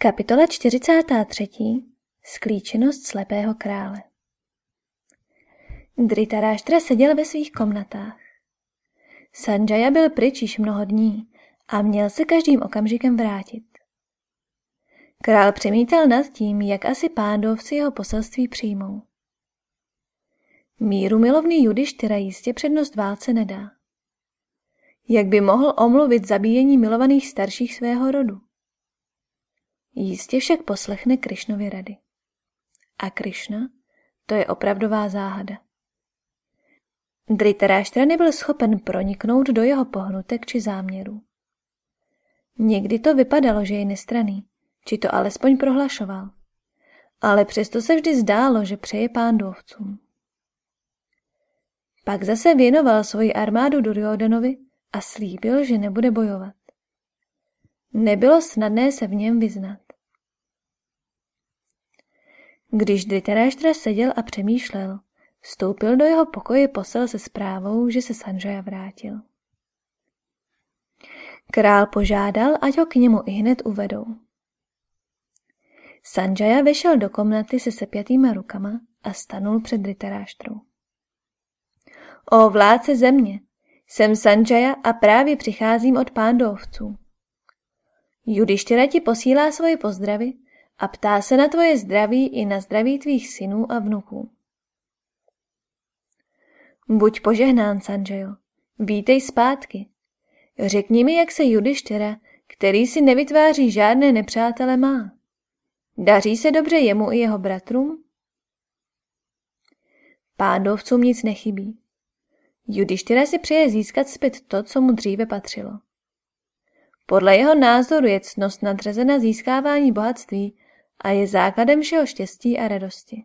Kapitola 43. Sklíčenost slepého krále Dritaráštra seděl ve svých komnatách. Sanjaya byl pryč již mnoho dní a měl se každým okamžikem vrátit. Král přemítal nad tím, jak asi pándovci jeho poselství přijmou. Míru milovný Judištyra jistě přednost válce nedá. Jak by mohl omluvit zabíjení milovaných starších svého rodu? Jistě však poslechne Krišnovy rady. A Krišna, to je opravdová záhada. Dritaráštra nebyl schopen proniknout do jeho pohnutek či záměrů. Někdy to vypadalo, že je nestraný, či to alespoň prohlašoval. Ale přesto se vždy zdálo, že přeje pándovcům. Pak zase věnoval svoji armádu Duryodanovi a slíbil, že nebude bojovat. Nebylo snadné se v něm vyznat. Když Dritaráštra seděl a přemýšlel, vstoupil do jeho pokoje posel se zprávou, že se Sanjaya vrátil. Král požádal, ať ho k němu i hned uvedou. Sanjaya vešel do komnaty se sepjatýma rukama a stanul před Dritaráštrou. O vládce země, jsem Sanjaya a právě přicházím od pándovců. Judištěra ti posílá svoje pozdravy a ptá se na tvoje zdraví i na zdraví tvých synů a vnuků. Buď požehnán, Sanjayo. Vítej zpátky. Řekni mi, jak se Judištěra, který si nevytváří žádné nepřátele, má. Daří se dobře jemu i jeho bratrům? Pándovcům nic nechybí. Judištěra si přeje získat zpět to, co mu dříve patřilo. Podle jeho názoru je cnost nadřazena získávání bohatství a je základem všeho štěstí a radosti.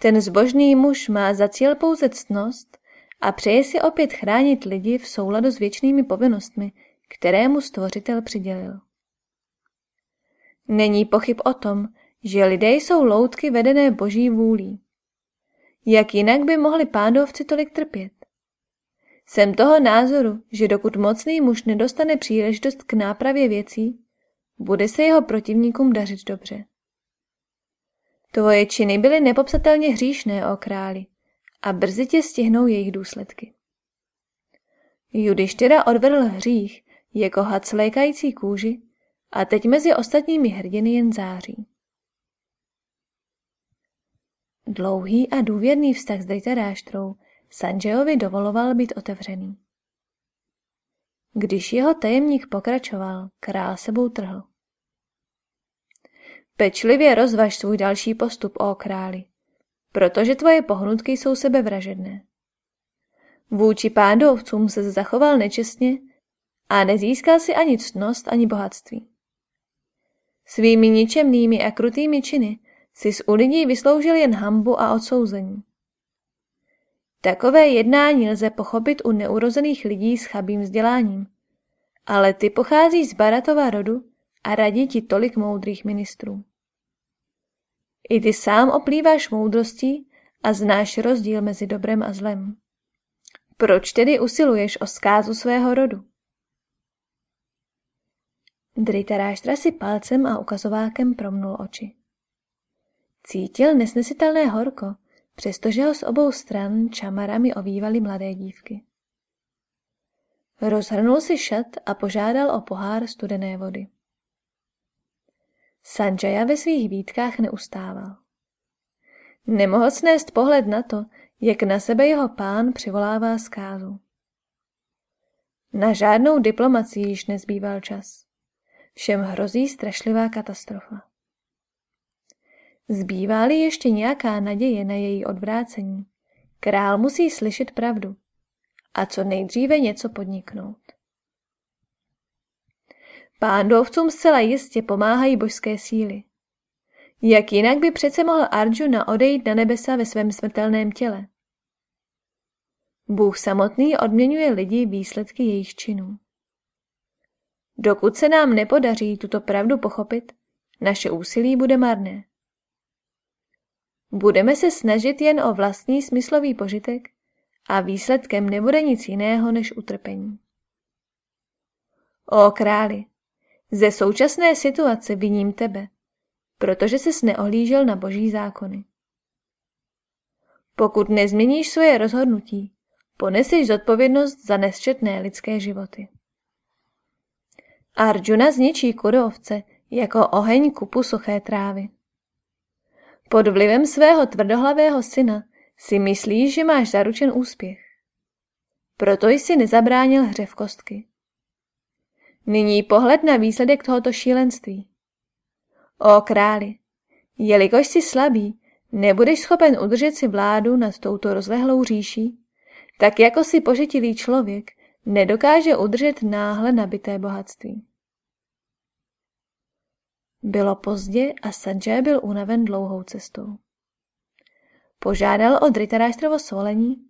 Ten zbožný muž má za cíl pouze ctnost a přeje si opět chránit lidi v souladu s věčnými povinnostmi, které mu stvořitel přidělil. Není pochyb o tom, že lidé jsou loutky vedené boží vůlí. Jak jinak by mohli pádovci tolik trpět? Jsem toho názoru, že dokud mocný muž nedostane příležitost k nápravě věcí, bude se jeho protivníkům dařit dobře. Tvoje činy byly nepopsatelně hříšné, o králi, a brzy tě stihnou jejich důsledky. Judištyra odvedl hřích jako had slékající kůži a teď mezi ostatními hrdiny jen září. Dlouhý a důvěrný vztah s Dritaráštrou Sanjayovi dovoloval být otevřený. Když jeho tajemník pokračoval, král sebou trhl. Pečlivě rozvaž svůj další postup, o králi, protože tvoje pohnutky jsou sebevražedné. Vůči pádovcům se zachoval nečestně a nezískal si ani ctnost, ani bohatství. Svými ničemnými a krutými činy si z u lidí vysloužil jen hambu a odsouzení. Takové jednání lze pochopit u neurozených lidí s chabým vzděláním, ale ty pochází z Baratova rodu a radí ti tolik moudrých ministrů. I ty sám oplýváš moudrostí a znáš rozdíl mezi dobrem a zlem. Proč tedy usiluješ o zkázu svého rodu? Dritaráštra si palcem a ukazovákem promnul oči. Cítil nesnesitelné horko, přestože ho z obou stran čamarami ovývaly mladé dívky. Rozhrnul si šat a požádal o pohár studené vody. Sanjaya ve svých výtkách neustával. Nemohl snést pohled na to, jak na sebe jeho pán přivolává zkázu. Na žádnou diplomaci již nezbýval čas. Všem hrozí strašlivá katastrofa. Zbývá-li ještě nějaká naděje na její odvrácení, král musí slyšet pravdu a co nejdříve něco podniknout. Pándovcům zcela jistě pomáhají božské síly. Jak jinak by přece mohl Arjuna odejít na nebesa ve svém smrtelném těle? Bůh samotný odměňuje lidi výsledky jejich činů. Dokud se nám nepodaří tuto pravdu pochopit, naše úsilí bude marné. Budeme se snažit jen o vlastní smyslový požitek a výsledkem nebude nic jiného než utrpení. O králi, Ze současné situace viním tebe, protože ses neohlížel na boží zákony. Pokud nezměníš svoje rozhodnutí, poneseš zodpovědnost za nesčetné lidské životy. Arjuna zničí kurovce jako oheň kupu suché trávy. Pod vlivem svého tvrdohlavého syna si myslíš, že máš zaručen úspěch. Proto jsi nezabránil hře v kostky. Nyní pohled na výsledek tohoto šílenství. O králi, jelikož jsi slabý, nebudeš schopen udržet si vládu nad touto rozlehlou říší, tak jako si požetilý člověk nedokáže udržet náhle nabité bohatství. Bylo pozdě a Sanjay byl unaven dlouhou cestou. Požádal o Dritaráštrovo svolení,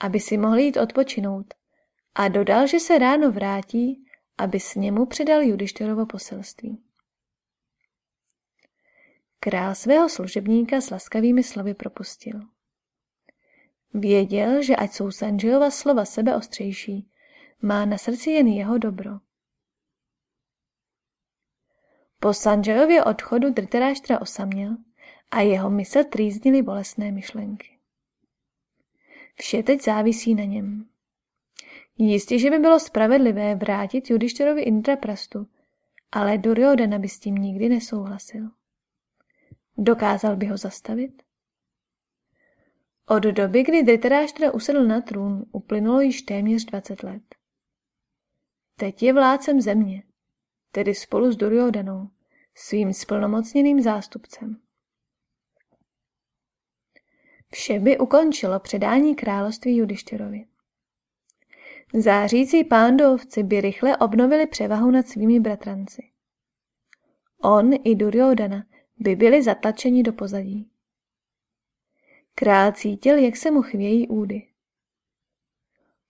aby si mohl jít odpočinout a dodal, že se ráno vrátí, aby s němu předal Judištěrovo poselství. Král svého služebníka s laskavými slovy propustil. Věděl, že ať jsou Sanjayova slova sebeostřejší, má na srdci jen jeho dobro. Po Sanjayově odchodu Dritaráštra osaměl a jeho mysl trýznily bolestné myšlenky. Vše teď závisí na něm. Jistě, že by bylo spravedlivé vrátit Judištěrovi Indraprastu, ale Duryodhana by s tím nikdy nesouhlasil. Dokázal by ho zastavit? Od doby, kdy Dhritarashtra usedl na trůn, uplynulo již téměř 20 let. Teď je vládcem země, tedy spolu s Duryodanou, svým splnomocněným zástupcem. Vše by ukončilo předání království Judištěrovi. Zářící pándovci by rychle obnovili převahu nad svými bratranci. On i Duryodana by byli zatlačeni do pozadí. Král cítil, jak se mu chvějí údy.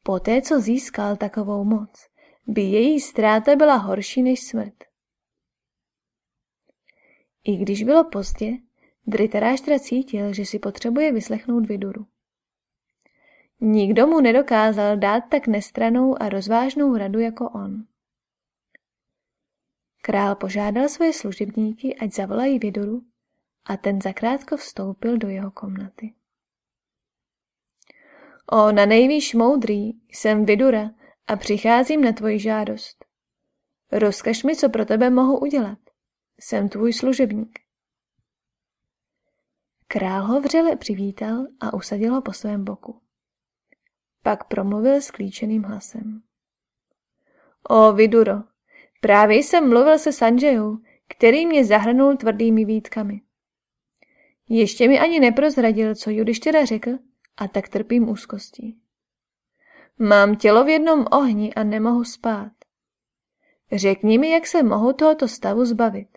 Poté, co získal takovou moc, by její ztráta byla horší než smrt. I když bylo pozdě, Dritaráštra cítil, že si potřebuje vyslechnout Viduru. Nikdo mu nedokázal dát tak nestranou a rozvážnou radu jako on. Král požádal svoje služebníky, ať zavolají Viduru a ten zakrátko vstoupil do jeho komnaty. O, na nejvýš moudrý, jsem Vidura a přicházím na tvoji žádost. Rozkaž mi, co pro tebe mohu udělat. Jsem tvůj služebník. Král ho vřele přivítal a usadil ho po svém boku. Pak promluvil sklíčeným hlasem. O, Viduro, právě jsem mluvil se Sanjayou, který mě zahrnul tvrdými výtkami. Ještě mi ani neprozradil, co Judištěra řekl, a tak trpím úzkostí. Mám tělo v jednom ohni a nemohu spát. Řekni mi, jak se mohu tohoto stavu zbavit.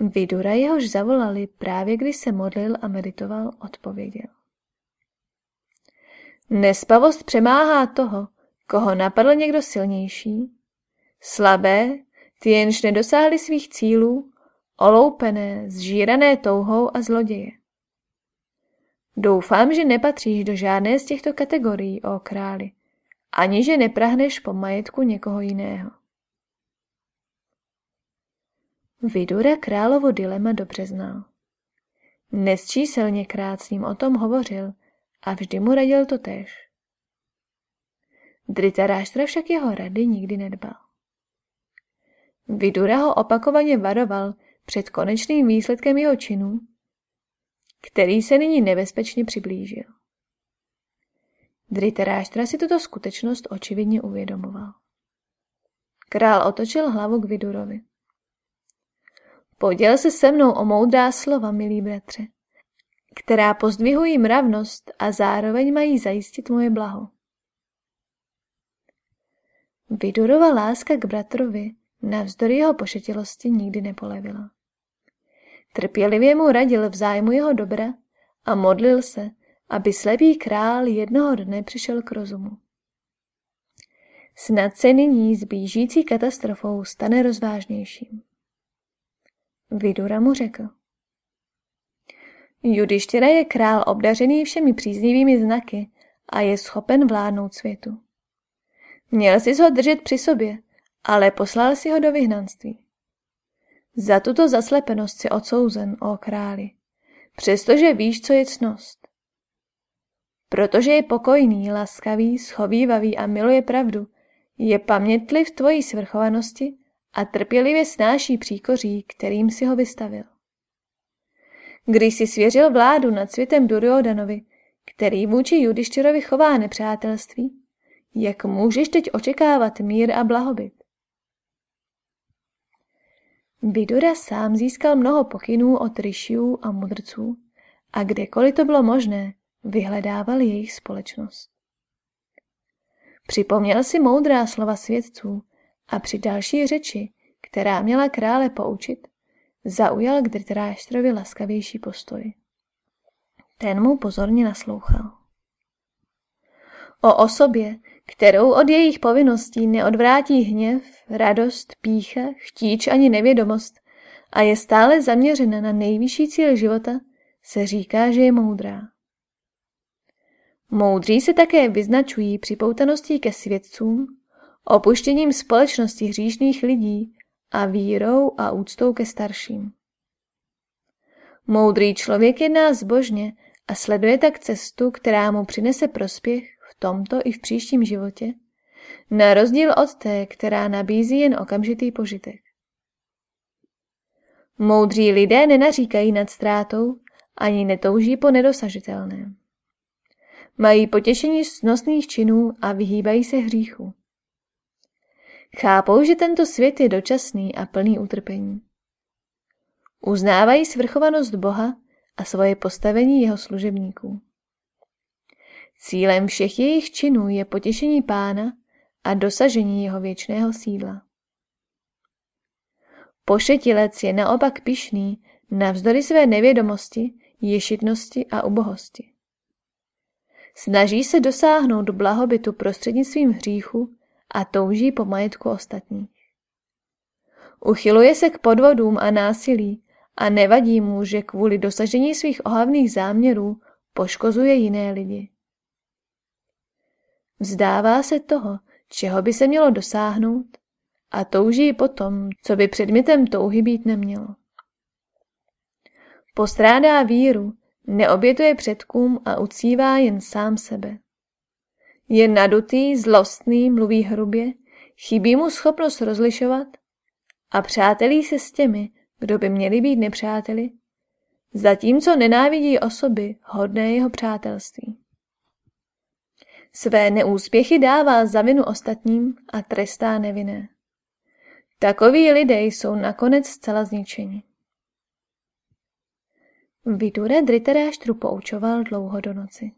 Vidura jehož zavolali právě když se modlil a meditoval, odpověděl. Nespavost přemáhá toho, koho napadl někdo silnější. Slabé, ty jenž nedosáhli svých cílů, oloupené, zžírané touhou a zloděje. Doufám, že nepatříš do žádné z těchto kategorií, o králi, ani že neprahneš po majetku někoho jiného. Vidura královo dilema dobře znal. krát s ním o tom hovořil a vždy mu radil to tež. Dritaráštra však jeho rady nikdy nedbal. Vidura ho opakovaně varoval před konečným výsledkem jeho činů, který se nyní nebezpečně přiblížil. Dritaráštra si tuto skutečnost očividně uvědomoval. Král otočil hlavu k Vidurovi. Poděl se se mnou o moudrá slova, milý bratře, která pozdvihují mravnost a zároveň mají zajistit moje blaho. Vidurova láska k bratrovi navzdory jeho pošetilosti nikdy nepolevila. Trpělivě mu radil v zájmu jeho dobra a modlil se, aby slepý král jednoho dne přišel k rozumu. Snad se nyní s blížící katastrofou stane rozvážnějším. Vidura mu řekl. Judištěra je král obdařený všemi příznivými znaky a je schopen vládnout světu. Měl jsi ho držet při sobě, ale poslal si ho do vyhnanství. Za tuto zaslepenost si odsouzen, o králi, přestože víš, co je cnost. Protože je pokojný, laskavý, schovývavý a miluje pravdu, je pamětliv tvojí svrchovanosti a trpělivě snáší příkoří, kterým si ho vystavil. Když si svěřil vládu nad světem Duryodanovi, který vůči Judištěrovi chová nepřátelství, jak můžeš teď očekávat mír a blahobyt? Vidura sám získal mnoho pokynů od ryšiů a mudrců a kdekoliv to bylo možné, vyhledával jejich společnost. Připomněl si moudrá slova svědců a při další řeči, která měla krále poučit, zaujal k Dhritarashtrovi laskavější postoj. Ten mu pozorně naslouchal. O osobě, kterou od jejich povinností neodvrátí hněv, radost, pícha, chtíč ani nevědomost a je stále zaměřena na nejvyšší cíl života, se říká, že je moudrá. Moudří se také vyznačují připoutaností ke svědcům, opuštěním společnosti hříšných lidí a vírou a úctou ke starším. Moudrý člověk jedná zbožně a sleduje tak cestu, která mu přinese prospěch v tomto i v příštím životě, na rozdíl od té, která nabízí jen okamžitý požitek. Moudří lidé nenaříkají nad ztrátou ani netouží po nedosažitelném. Mají potěšení z činů a vyhýbají se hříchu. Chápou, že tento svět je dočasný a plný utrpení. Uznávají svrchovanost Boha a svoje postavení jeho služebníků. Cílem všech jejich činů je potěšení pána a dosažení jeho věčného sídla. Pošetilec je naopak pišný navzdory své nevědomosti, ješitnosti a ubohosti. Snaží se dosáhnout blahobytu prostřednictvím hříchu a touží po majetku ostatních. Uchyluje se k podvodům a násilí a nevadí mu, že kvůli dosažení svých ohavných záměrů poškozuje jiné lidi. Vzdává se toho, čeho by se mělo dosáhnout a touží potom, co by předmětem touhy být nemělo. Postrádá víru, neobětuje předkům a ucívá jen sám sebe. Je nadutý, zlostný, mluví hrubě, chybí mu schopnost rozlišovat a přátelí se s těmi, kdo by měli být nepřáteli, zatímco nenávidí osoby hodné jeho přátelství. Své neúspěchy dává za vinu ostatním a trestá nevinné. Takoví lidé jsou nakonec zcela zničeni. Vidura Dritaráštru poučoval dlouho do noci.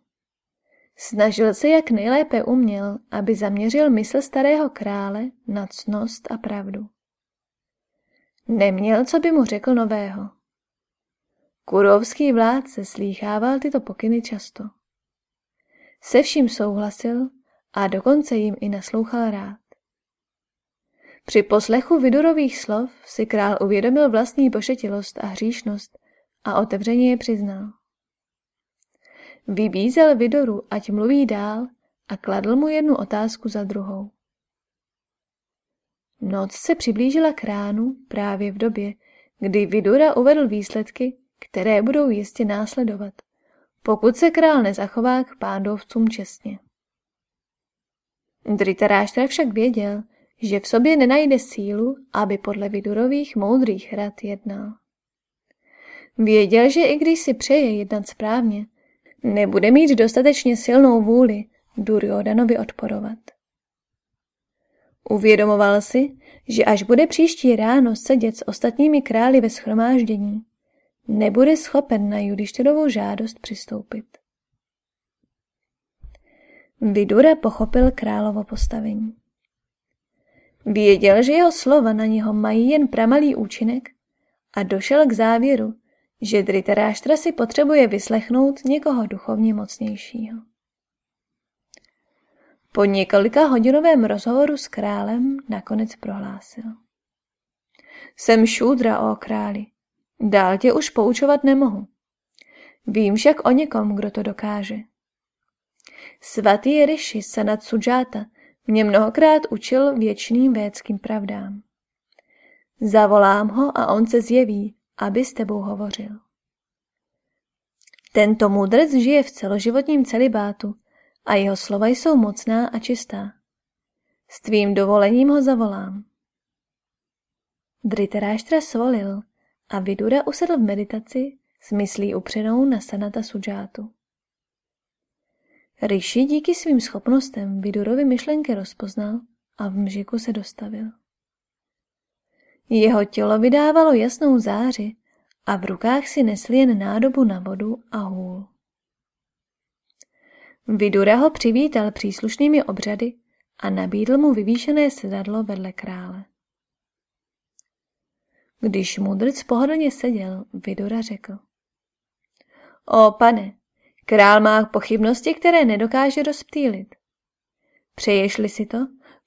Snažil se, jak nejlépe uměl, aby zaměřil mysl starého krále na cnost a pravdu. Neměl, co by mu řekl nového. Kurovský vládce slýchával tyto pokyny často. Se vším souhlasil a dokonce jim i naslouchal rád. Při poslechu Vidurových slov si král uvědomil vlastní pošetilost a hříšnost a otevřeně je přiznal. Vybízel Vidoru, ať mluví dál a kladl mu jednu otázku za druhou. Noc se přiblížila k ránu právě v době, kdy Vidura uvedl výsledky, které budou jistě následovat, pokud se král nezachová k pándovcům čestně. Dritaráštra však věděl, že v sobě nenajde sílu, aby podle Vidurových moudrých rad jednal. Věděl, že i když si přeje jednat správně, nebude mít dostatečně silnou vůli Duryodanovi odporovat. Uvědomoval si, že až bude příští ráno sedět s ostatními králi ve schromáždění, nebude schopen na Judištěrovou žádost přistoupit. Vidura pochopil královo postavení. Věděl, že jeho slova na něho mají jen pramalý účinek a došel k závěru, že Dritaráštra si potřebuje vyslechnout někoho duchovně mocnějšího. Po několika hodinovém rozhovoru s králem nakonec prohlásil. Jsem šůdra, o králi. Dál tě už poučovat nemohu. Vím však o někom, kdo to dokáže. Svatý Rishi Sanat Sujata mě mnohokrát učil věčným védským pravdám. Zavolám ho a on se zjeví, aby s tebou hovořil. Tento mudrc žije v celoživotním celibátu a jeho slova jsou mocná a čistá. S tvým dovolením ho zavolám. Dritaráštra svolil a Vidura usedl v meditaci s myslí upřenou na Sanata Sujátu. Rishi díky svým schopnostem Vidurovi myšlenky rozpoznal a v mžiku se dostavil. Jeho tělo vydávalo jasnou záři a v rukách si nesl jen nádobu na vodu a hůl. Vidura ho přivítal příslušnými obřady a nabídl mu vyvýšené sedadlo vedle krále. Když mudrc pohodlně seděl, Vidura řekl. O pane, král má pochybnosti, které nedokáže rozptýlit. Přeješ-li si to,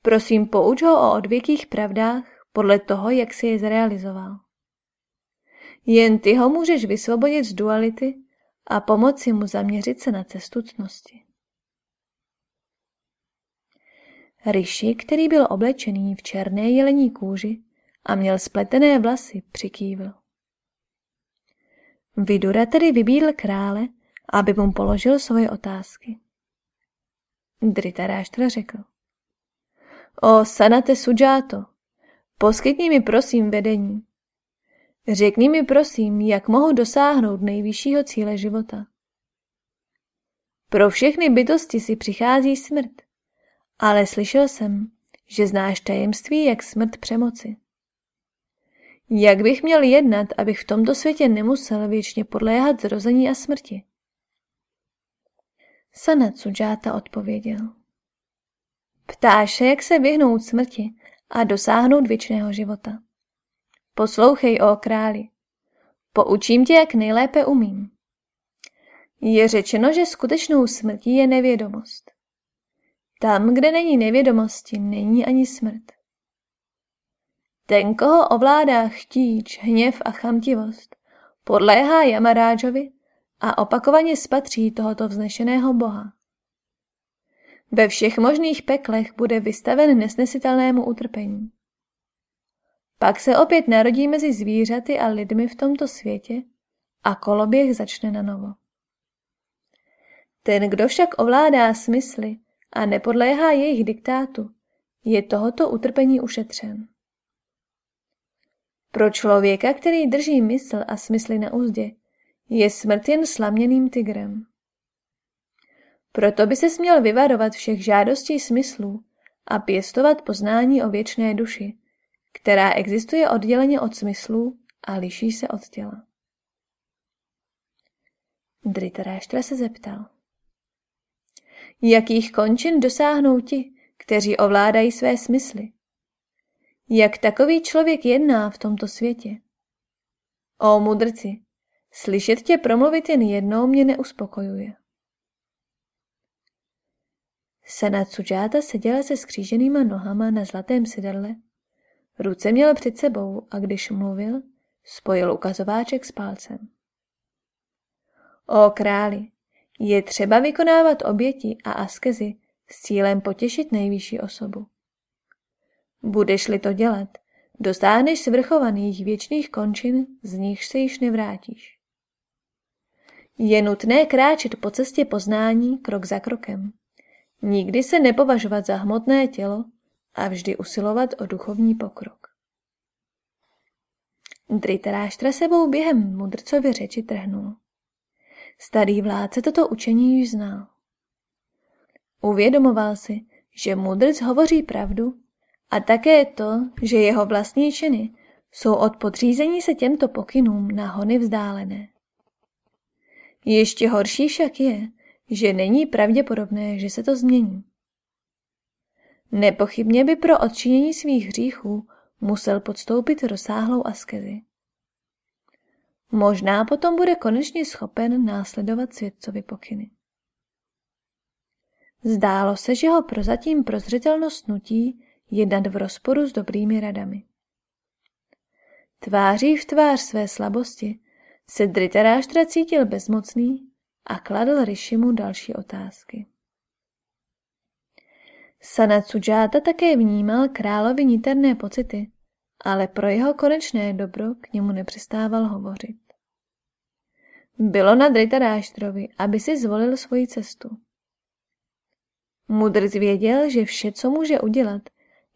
prosím pouč ho o odvěkých pravdách podle toho, jak si je zrealizoval. Jen ty ho můžeš vysvobodit z duality a pomoci mu zaměřit se na cestu cnosti. Rishi, který byl oblečený v černé jelení kůži a měl spletené vlasy, přikývl. Vidura tedy vybídl krále, aby mu položil svoje otázky. Dritaráštra řekl. O Sanate Sujato, poskytni mi prosím vedení. Řekni mi prosím, jak mohu dosáhnout nejvyššího cíle života. Pro všechny bytosti si přichází smrt, ale slyšel jsem, že znáš tajemství, jak smrt přemoci. Jak bych měl jednat, abych v tomto světě nemusel věčně podléhat zrození a smrti? Sanat Sujata odpověděl. Ptáš se, jak se vyhnout smrti a dosáhnout věčného života. Poslouchej, o králi. Poučím tě, jak nejlépe umím. Je řečeno, že skutečnou smrtí je nevědomost. Tam, kde není nevědomosti, není ani smrt. Ten, koho ovládá chtíč, hněv a chamtivost, podléhá Yamarážovi a opakovaně spatří tohoto vznešeného boha. Ve všech možných peklech bude vystaven nesnesitelnému utrpení. Pak se opět narodí mezi zvířaty a lidmi v tomto světě a koloběh začne na novo. Ten, kdo však ovládá smysly a nepodléhá jejich diktátu, je tohoto utrpení ušetřen. Pro člověka, který drží mysl a smysly na úzdě, je smrt jen slaměným tigrem. Proto by se směl vyvarovat všech žádostí smyslů a pěstovat poznání o věčné duši, která existuje odděleně od smyslů a liší se od těla. Dritaráštra se zeptal. Jakých končin dosáhnou ti, kteří ovládají své smysly? Jak takový člověk jedná v tomto světě? O mudrci, slyšet tě promluvit jen jednou mě neuspokojuje. Sanat Sujata seděla se skříženýma nohama na zlatém sedadle. Ruce měl před sebou a když mluvil, spojil ukazováček s palcem. O králi, je třeba vykonávat oběti a askezy s cílem potěšit nejvyšší osobu. Budeš-li to dělat, dosáhneš svrchovaných věčných končin, z nich se již nevrátíš. Je nutné kráčet po cestě poznání krok za krokem. Nikdy se nepovažovat za hmotné tělo a vždy usilovat o duchovní pokrok. Dritaráštra sebou během mudrcovy řeči trhnul. Starý vládce toto učení již znal. Uvědomoval si, že mudrc hovoří pravdu a také to, že jeho vlastní činy jsou od podřízení se těmto pokynům na hony vzdálené. Ještě horší však je, že není pravděpodobné, že se to změní. Nepochybně by pro odčinění svých hříchů musel podstoupit rozsáhlou askezi. Možná potom bude konečně schopen následovat světcovi pokyny. Zdálo se, že ho prozatím prozřetelnost nutí jednat v rozporu s dobrými radami. Tváří v tvář své slabosti se Dritaráštra cítil bezmocný kladl Rishimu další otázky. Sanat také vnímal královi niterné pocity, ale pro jeho konečné dobro k němu nepřestával hovořit. Bylo na Dritaráštrovi, aby si zvolil svoji cestu. Mudrc věděl, že vše, co může udělat,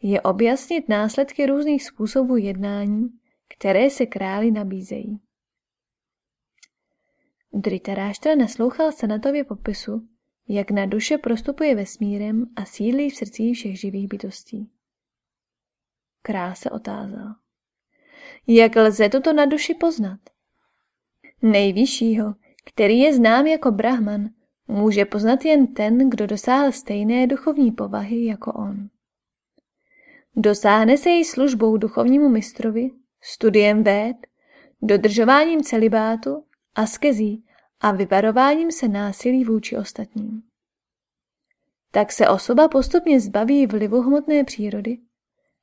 je objasnit následky různých způsobů jednání, které se králi nabízejí. Dritaráštra naslouchal Sanatově popisu, jak na duše prostupuje vesmírem a sídlí v srdcích všech živých bytostí. Král se otázal. Jak lze toto na duši poznat? Nejvyššího, který je znám jako Brahman, může poznat jen ten, kdo dosáhl stejné duchovní povahy jako on. Dosáhne se její službou duchovnímu mistrovi, studiem véd, dodržováním celibátu, askezí a vyvarováním se násilí vůči ostatním. Tak se osoba postupně zbaví vlivu hmotné přírody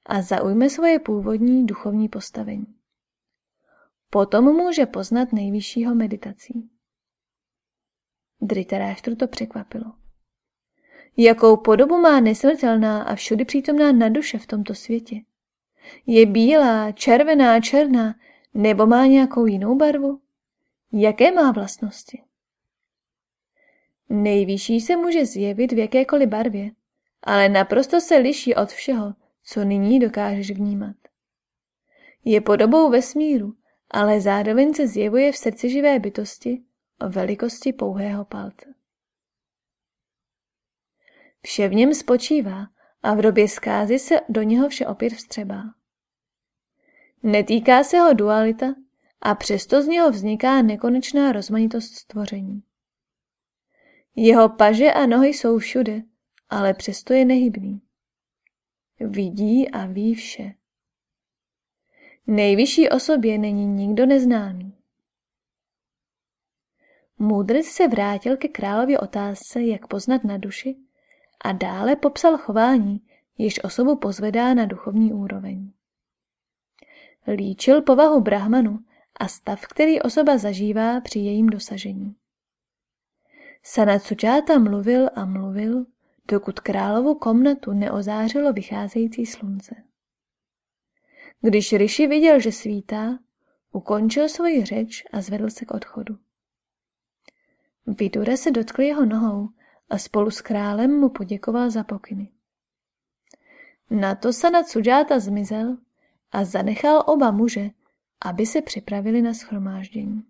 a zaujme svoje původní duchovní postavení. Potom může poznat nejvyššího meditací. Dritaráštru to překvapilo. Jakou podobu má nesmrtelná a všudy přítomná na duše v tomto světě? Je bílá, červená, černá, nebo má nějakou jinou barvu? Jaké má vlastnosti? Nejvyšší se může zjevit v jakékoliv barvě, ale naprosto se liší od všeho, co nyní dokážeš vnímat. Je podobou vesmíru, ale zároveň se zjevuje v srdci živé bytosti o velikosti pouhého palce. Vše v něm spočívá a v době zkázy se do něho vše opět vstřebá. Netýká se ho dualita a přesto z něho vzniká nekonečná rozmanitost stvoření. Jeho paže a nohy jsou všude, ale přesto je nehybný. Vidí a ví vše. Nejvyšší osobě není nikdo neznámý. Můdrc se vrátil ke králově otázce, jak poznat na duši a dále popsal chování, jež osobu pozvedá na duchovní úroveň. Líčil povahu brahmanu a stav, který osoba zažívá při jejím dosažení. Sanatsučáta mluvil a mluvil, dokud královu komnatu neozářilo vycházející slunce. Když Rishi viděl, že svítá, ukončil svoji řeč a zvedl se k odchodu. Vidura se dotkl jeho nohou a spolu s králem mu poděkoval za pokyny. Na to Sanat Sujáta zmizel a zanechal oba muže, aby se připravili na schromáždění.